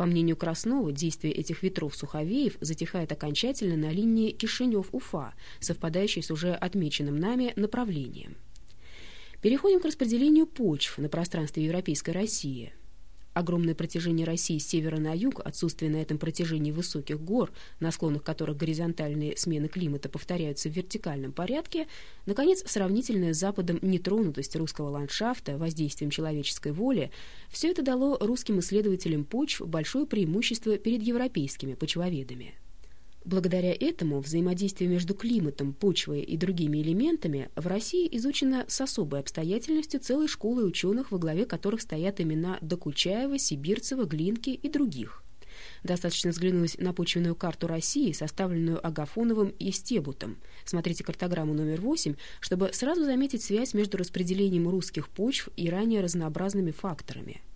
По мнению Краснова, действие этих ветров-суховеев затихает окончательно на линии Кишинев-Уфа, совпадающей с уже отмеченным нами направлением. Переходим к распределению почв на пространстве Европейской России – Огромное протяжение России с севера на юг, отсутствие на этом протяжении высоких гор, на склонах которых горизонтальные смены климата повторяются в вертикальном порядке, наконец, сравнительная с Западом нетронутость русского ландшафта воздействием человеческой воли, все это дало русским исследователям почв большое преимущество перед европейскими почвоведами. Благодаря этому взаимодействие между климатом, почвой и другими элементами в России изучено с особой обстоятельностью целой школы ученых, во главе которых стоят имена Докучаева, Сибирцева, Глинки и других. Достаточно взглянуть на почвенную карту России, составленную Агафоновым и Стебутом. Смотрите картограмму номер 8, чтобы сразу заметить связь между распределением русских почв и ранее разнообразными факторами –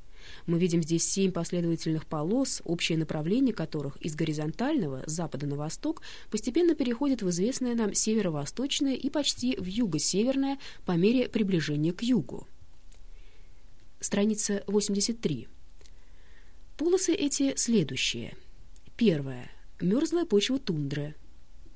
мы видим здесь семь последовательных полос, общее направление которых из горизонтального, с запада на восток, постепенно переходит в известное нам северо-восточное и почти в юго-северное по мере приближения к югу. Страница 83. Полосы эти следующие. Первое. Мерзлая почва тундры.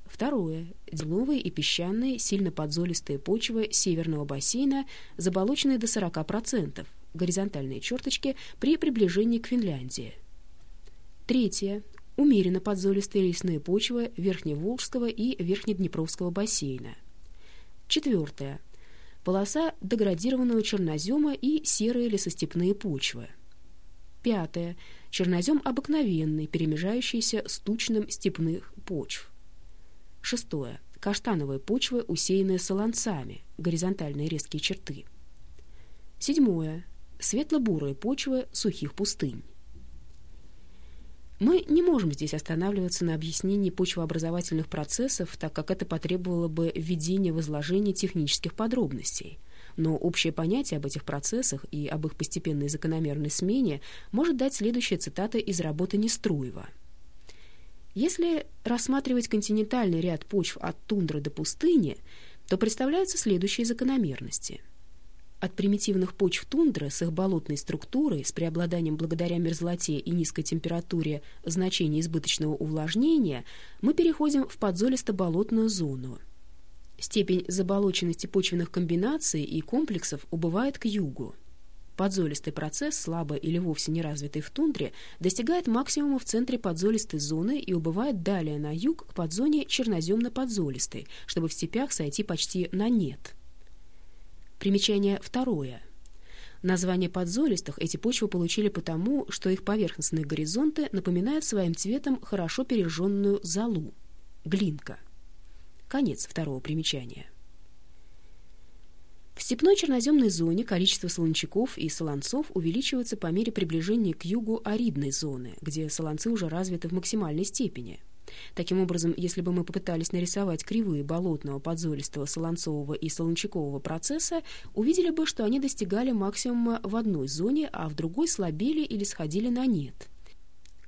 Второе. Дерновые и песчаные, сильно подзолистые почвы северного бассейна, заболоченные до 40%, горизонтальные черточки при приближении к Финляндии. Третье. Умеренно подзолистые лесные почвы Верхневолжского и Верхнеднепровского бассейна. Четвертое. Полоса деградированного чернозема и серые лесостепные почвы. Пятое. Чернозем обыкновенный, перемежающийся с тучным степных почв. Шестое. Каштановые почвы, усеянные солонцами, горизонтальные резкие черты. Седьмое светло-бурые почвы сухих пустынь. Мы не можем здесь останавливаться на объяснении почвообразовательных процессов, так как это потребовало бы введения в изложение технических подробностей. Но общее понятие об этих процессах и об их постепенной закономерной смене может дать следующая цитата из работы Неструева. Если рассматривать континентальный ряд почв от тундры до пустыни, то представляются следующие закономерности – от примитивных почв тундры с их болотной структурой, с преобладанием благодаря мерзлоте и низкой температуре значения избыточного увлажнения, мы переходим в подзолисто-болотную зону. Степень заболоченности почвенных комбинаций и комплексов убывает к югу. Подзолистый процесс, слабо или вовсе не развитый в тундре, достигает максимума в центре подзолистой зоны и убывает далее на юг к подзоне черноземно-подзолистой, чтобы в степях сойти почти на нет – Примечание второе. Название подзолистых эти почвы получили потому, что их поверхностные горизонты напоминают своим цветом хорошо пережженную золу – глинка. Конец второго примечания. В степной черноземной зоне количество солончаков и солонцов увеличивается по мере приближения к югу аридной зоны, где солонцы уже развиты в максимальной степени – Таким образом, если бы мы попытались нарисовать кривые болотного, подзолистого, солонцового и солончакового процесса, увидели бы, что они достигали максимума в одной зоне, а в другой слабели или сходили на нет.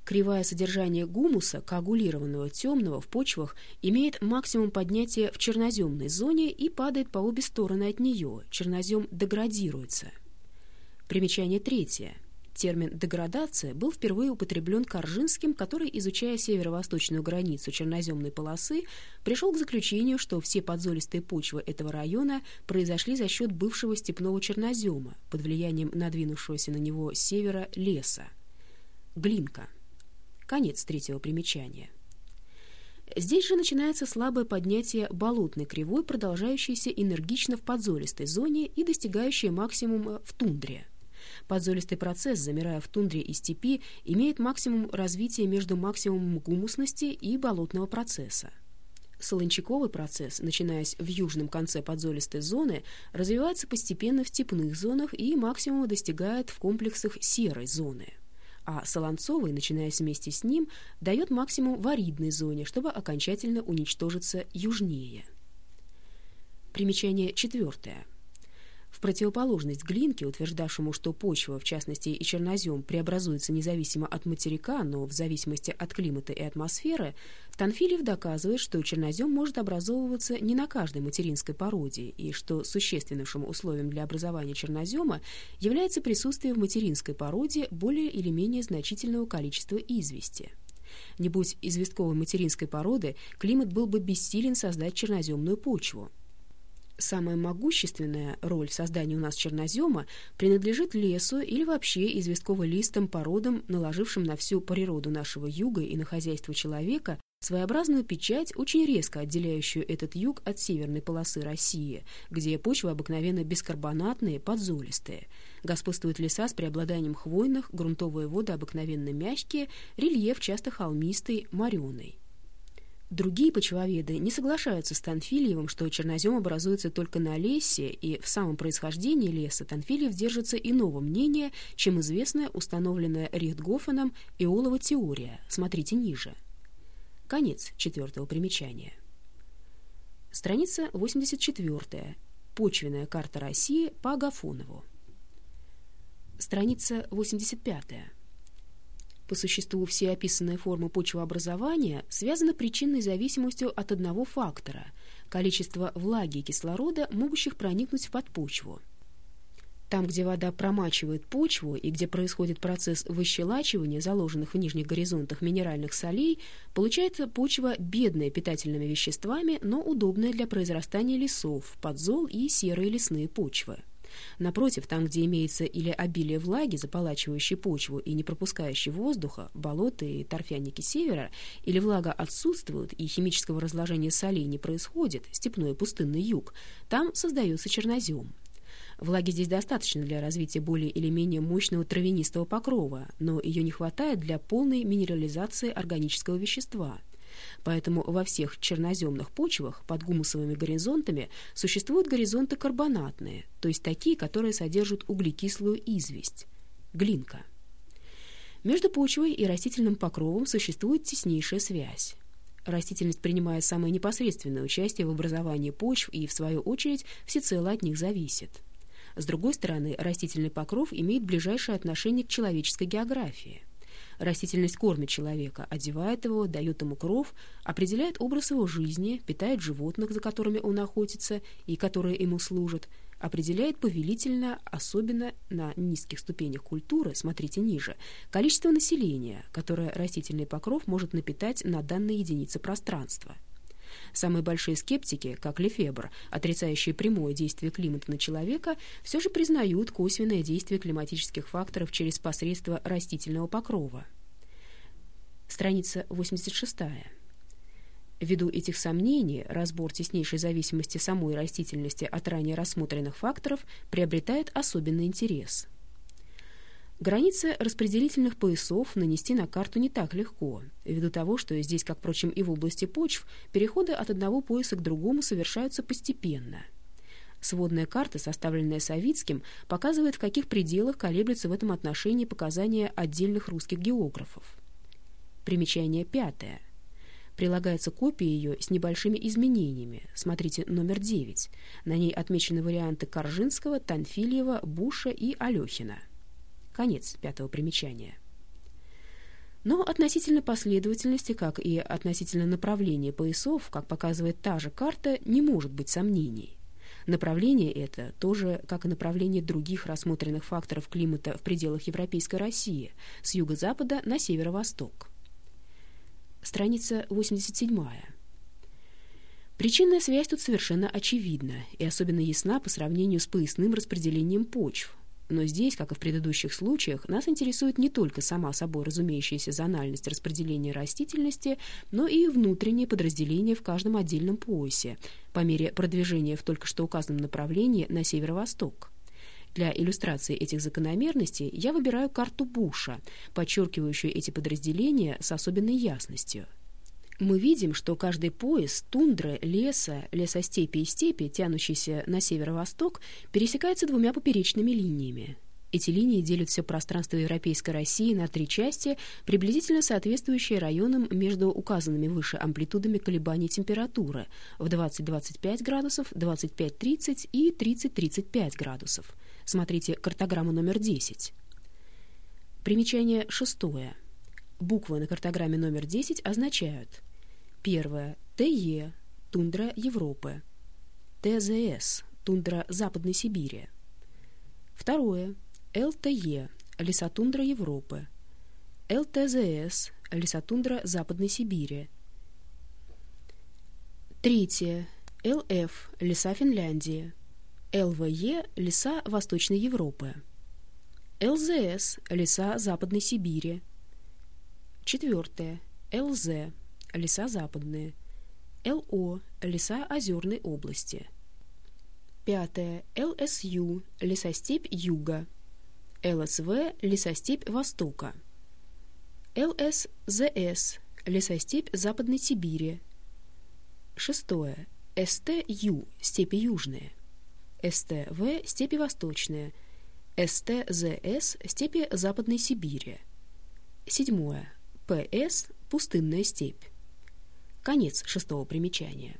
Кривая содержание гумуса, коагулированного темного в почвах, имеет максимум поднятия в черноземной зоне и падает по обе стороны от нее. Чернозем деградируется. Примечание третье. Термин «деградация» был впервые употреблен Коржинским, который, изучая северо-восточную границу черноземной полосы, пришел к заключению, что все подзолистые почвы этого района произошли за счет бывшего степного чернозема под влиянием надвинувшегося на него севера леса. Глинка. Конец третьего примечания. Здесь же начинается слабое поднятие болотной кривой, продолжающейся энергично в подзолистой зоне и достигающее максимума в тундре – Подзолистый процесс, замирая в тундре и степи, имеет максимум развития между максимумом гумусности и болотного процесса. Солончаковый процесс, начинаясь в южном конце подзолистой зоны, развивается постепенно в степных зонах и максимума достигает в комплексах серой зоны. А солонцовый, начинаясь вместе с ним, дает максимум в аридной зоне, чтобы окончательно уничтожиться южнее. Примечание четвертое. В противоположность глинке, утверждавшему, что почва, в частности и чернозем, преобразуется независимо от материка, но в зависимости от климата и атмосферы, Танфилев доказывает, что чернозем может образовываться не на каждой материнской породе, и что существеннейшим условием для образования чернозема является присутствие в материнской породе более или менее значительного количества извести. Не будь известковой материнской породы, климат был бы бессилен создать черноземную почву. Самая могущественная роль в создании у нас чернозема принадлежит лесу или вообще известково-листым породам, наложившим на всю природу нашего юга и на хозяйство человека своеобразную печать, очень резко отделяющую этот юг от северной полосы России, где почвы обыкновенно бескарбонатные, подзолистые. Господствуют леса с преобладанием хвойных, грунтовые воды обыкновенно мягкие, рельеф часто холмистый, мореный. Другие почвоведы не соглашаются с Танфильевым, что чернозем образуется только на лесе, и в самом происхождении леса Танфильев держится иного мнения, чем известная установленная Рихтгофеном Иолова теория. Смотрите ниже. Конец четвертого примечания. Страница 84. Почвенная карта России по Агафонову. Страница 85. По существу все описанные формы почвообразования связаны причинной зависимостью от одного фактора – количества влаги и кислорода, могущих проникнуть в подпочву. Там, где вода промачивает почву и где происходит процесс выщелачивания заложенных в нижних горизонтах минеральных солей, получается почва бедная питательными веществами, но удобная для произрастания лесов, подзол и серые лесные почвы. Напротив, там, где имеется или обилие влаги, заполачивающей почву и не пропускающей воздуха, болота и торфяники севера, или влага отсутствует и химического разложения солей не происходит, степной пустынный юг, там создается чернозем. Влаги здесь достаточно для развития более или менее мощного травянистого покрова, но ее не хватает для полной минерализации органического вещества – Поэтому во всех черноземных почвах под гумусовыми горизонтами существуют горизонты карбонатные, то есть такие, которые содержат углекислую известь – глинка. Между почвой и растительным покровом существует теснейшая связь. Растительность принимает самое непосредственное участие в образовании почв и, в свою очередь, всецело от них зависит. С другой стороны, растительный покров имеет ближайшее отношение к человеческой географии – Растительность кормит человека, одевает его, дает ему кров, определяет образ его жизни, питает животных, за которыми он охотится и которые ему служат, определяет повелительно, особенно на низких ступенях культуры, смотрите ниже, количество населения, которое растительный покров может напитать на данной единице пространства. Самые большие скептики, как Лефебр, отрицающие прямое действие климата на человека, все же признают косвенное действие климатических факторов через посредство растительного покрова. Страница 86. Ввиду этих сомнений, разбор теснейшей зависимости самой растительности от ранее рассмотренных факторов приобретает особенный интерес – Границы распределительных поясов нанести на карту не так легко, ввиду того, что здесь, как, впрочем, и в области почв, переходы от одного пояса к другому совершаются постепенно. Сводная карта, составленная Савицким, показывает, в каких пределах колеблются в этом отношении показания отдельных русских географов. Примечание пятое. Прилагается копия ее с небольшими изменениями. Смотрите номер 9. На ней отмечены варианты Коржинского, Танфильева, Буша и Алехина. Конец пятого примечания. Но относительно последовательности, как и относительно направления поясов, как показывает та же карта, не может быть сомнений. Направление это тоже, как и направление других рассмотренных факторов климата в пределах Европейской России, с юго-запада на северо-восток. Страница 87. Причинная связь тут совершенно очевидна и особенно ясна по сравнению с поясным распределением почв, но здесь, как и в предыдущих случаях, нас интересует не только сама собой разумеющаяся зональность распределения растительности, но и внутренние подразделения в каждом отдельном поясе, по мере продвижения в только что указанном направлении на северо-восток. Для иллюстрации этих закономерностей я выбираю карту Буша, подчеркивающую эти подразделения с особенной ясностью – мы видим, что каждый пояс тундры, леса, лесостепи и степи, тянущийся на северо-восток, пересекается двумя поперечными линиями. Эти линии делят все пространство Европейской России на три части, приблизительно соответствующие районам между указанными выше амплитудами колебаний температуры в 20-25 градусов, 25-30 и 30-35 градусов. Смотрите картограмму номер 10. Примечание шестое. Буквы на картограмме номер 10 означают первое – ТЕ – тундра Европы, ТЗС – тундра Западной Сибири, второе – ЛТЕ – лесотундра Европы, ЛТЗС – лесотундра Западной Сибири. Третье – ЛФ – леса Финляндии, ЛВЕ – леса Восточной Европы, ЛЗС – леса Западной Сибири. Четвертое – ЛЗ – леса западные, ЛО – леса Озерной области. Пятое – ЛСЮ – лесостепь юга. ЛСВ – лесостепь Востока, ЛСЗС – лесостепь Западной Сибири. Шестое. СТЮ – степи южные, СТВ – степи восточные, СТЗС – степи Западной Сибири. Седьмое. ПС – пустынная степь. Конец шестого примечания.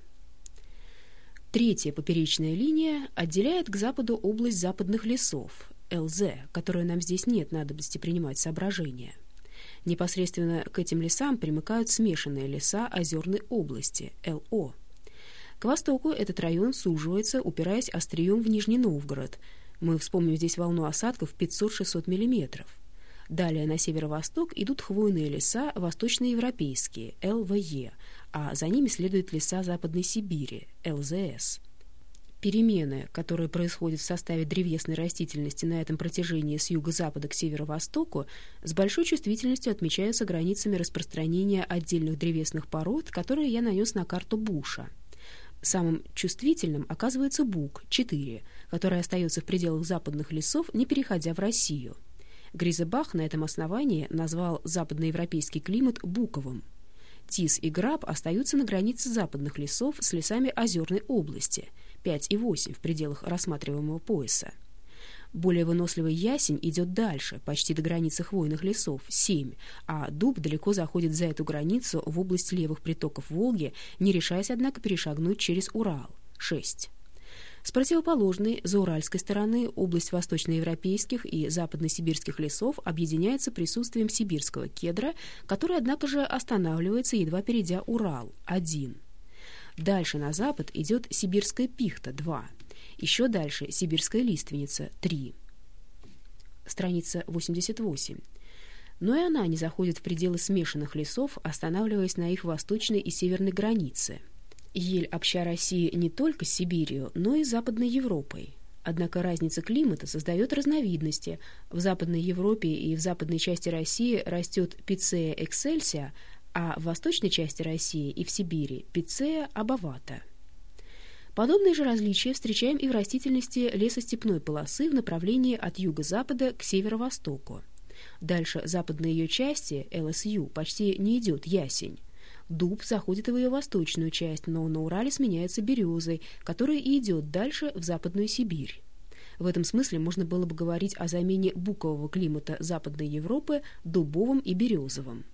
Третья поперечная линия отделяет к западу область западных лесов, ЛЗ, которую нам здесь нет надобности принимать соображения. Непосредственно к этим лесам примыкают смешанные леса озерной области, ЛО. К востоку этот район суживается, упираясь острием в Нижний Новгород. Мы вспомним здесь волну осадков 500-600 мм. Далее на северо-восток идут хвойные леса восточноевропейские, ЛВЕ, а за ними следуют леса Западной Сибири, ЛЗС. Перемены, которые происходят в составе древесной растительности на этом протяжении с юго-запада к северо-востоку, с большой чувствительностью отмечаются границами распространения отдельных древесных пород, которые я нанес на карту Буша. Самым чувствительным оказывается бук, 4, который остается в пределах западных лесов, не переходя в Россию. Гризебах на этом основании назвал западноевропейский климат буковым. Тис и Граб остаются на границе западных лесов с лесами Озерной области – 5 и 8 в пределах рассматриваемого пояса. Более выносливый ясень идет дальше, почти до границы хвойных лесов, 7, а дуб далеко заходит за эту границу в область левых притоков Волги, не решаясь, однако, перешагнуть через Урал, 6. С противоположной, за уральской стороны, область восточноевропейских и западносибирских лесов объединяется присутствием сибирского кедра, который, однако же, останавливается, едва перейдя Урал, 1. Дальше на запад идет сибирская пихта, 2. Еще дальше сибирская лиственница, 3. Страница 88. Но и она не заходит в пределы смешанных лесов, останавливаясь на их восточной и северной границе. Ель обща России не только с Сибирью, но и Западной Европой. Однако разница климата создает разновидности. В Западной Европе и в западной части России растет пицея эксельсия, а в восточной части России и в Сибири – пицея абавата. Подобные же различия встречаем и в растительности лесостепной полосы в направлении от юго-запада к северо-востоку. Дальше западной ее части, ЛСЮ, почти не идет ясень. Дуб заходит в ее восточную часть, но на Урале сменяется березой, которая и идет дальше в Западную Сибирь. В этом смысле можно было бы говорить о замене букового климата Западной Европы дубовым и березовым.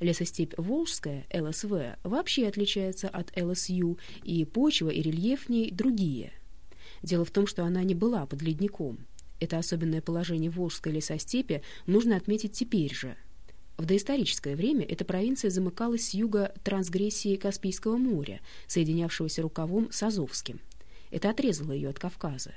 Лесостепь Волжская, ЛСВ, вообще отличается от ЛСЮ, и почва и рельеф в ней другие. Дело в том, что она не была под ледником. Это особенное положение Волжской лесостепи нужно отметить теперь же. В доисторическое время эта провинция замыкалась с юга трансгрессии Каспийского моря, соединявшегося рукавом с Азовским. Это отрезало ее от Кавказа.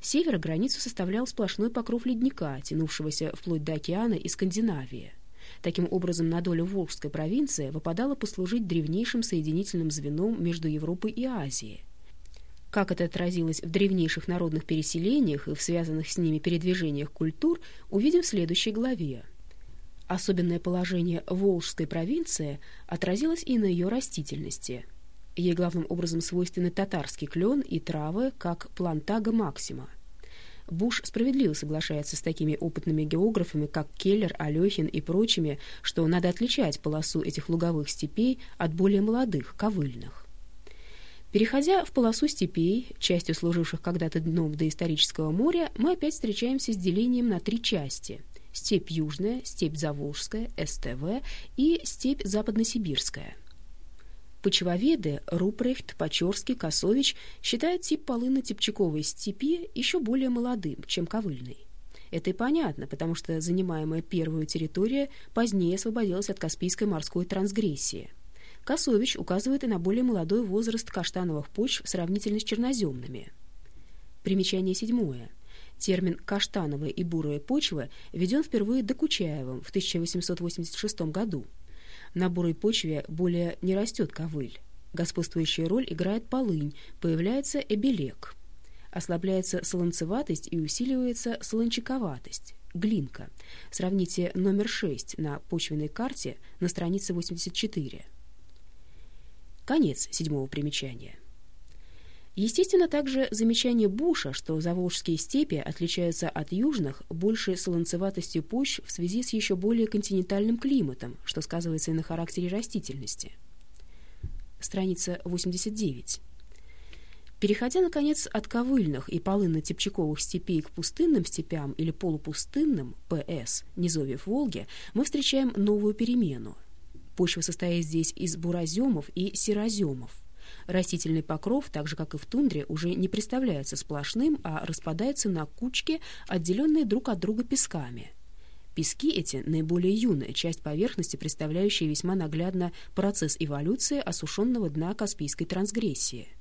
С севера границу составлял сплошной покров ледника, тянувшегося вплоть до океана и Скандинавии. Таким образом, на долю Волжской провинции выпадало послужить древнейшим соединительным звеном между Европой и Азией. Как это отразилось в древнейших народных переселениях и в связанных с ними передвижениях культур, увидим в следующей главе. Особенное положение Волжской провинции отразилось и на ее растительности. Ей главным образом свойственны татарский клен и травы, как плантага максима. Буш справедливо соглашается с такими опытными географами, как Келлер, Алехин и прочими, что надо отличать полосу этих луговых степей от более молодых, ковыльных. Переходя в полосу степей, частью служивших когда-то дном доисторического моря, мы опять встречаемся с делением на три части – степь южная, степь заволжская, СТВ и степь западносибирская. Почвоведы Рупрехт, Почорский, Косович считают тип полынно-типчаковой степи еще более молодым, чем ковыльный. Это и понятно, потому что занимаемая первую территория позднее освободилась от Каспийской морской трансгрессии – Косович указывает и на более молодой возраст каштановых почв сравнительно с черноземными. Примечание седьмое. Термин «каштановые и бурые почвы» введен впервые Докучаевым в 1886 году. На бурой почве более не растет ковыль. Господствующую роль играет полынь, появляется эбелек. Ослабляется солонцеватость и усиливается солончаковатость. Глинка. Сравните номер 6 на почвенной карте на странице 84. Конец седьмого примечания. Естественно также замечание Буша, что заволжские степи отличаются от южных большей солонцеватостью почв в связи с еще более континентальным климатом, что сказывается и на характере растительности. Страница 89. Переходя, наконец, от ковыльных и полынно-тепчаковых степей к пустынным степям или полупустынным, ПС, низовьев Волги, мы встречаем новую перемену – Почва состоит здесь из бураземов и сероземов. Растительный покров, так же как и в тундре, уже не представляется сплошным, а распадается на кучки, отделенные друг от друга песками. Пески эти — наиболее юная часть поверхности, представляющая весьма наглядно процесс эволюции осушенного дна Каспийской трансгрессии —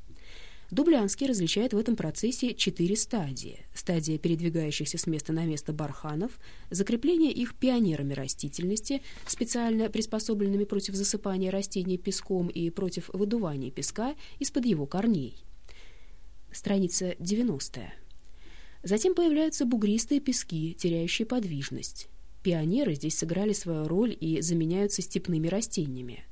Дублянский различает в этом процессе четыре стадии. Стадия передвигающихся с места на место барханов, закрепление их пионерами растительности, специально приспособленными против засыпания растений песком и против выдувания песка из-под его корней. Страница 90. Затем появляются бугристые пески, теряющие подвижность. Пионеры здесь сыграли свою роль и заменяются степными растениями.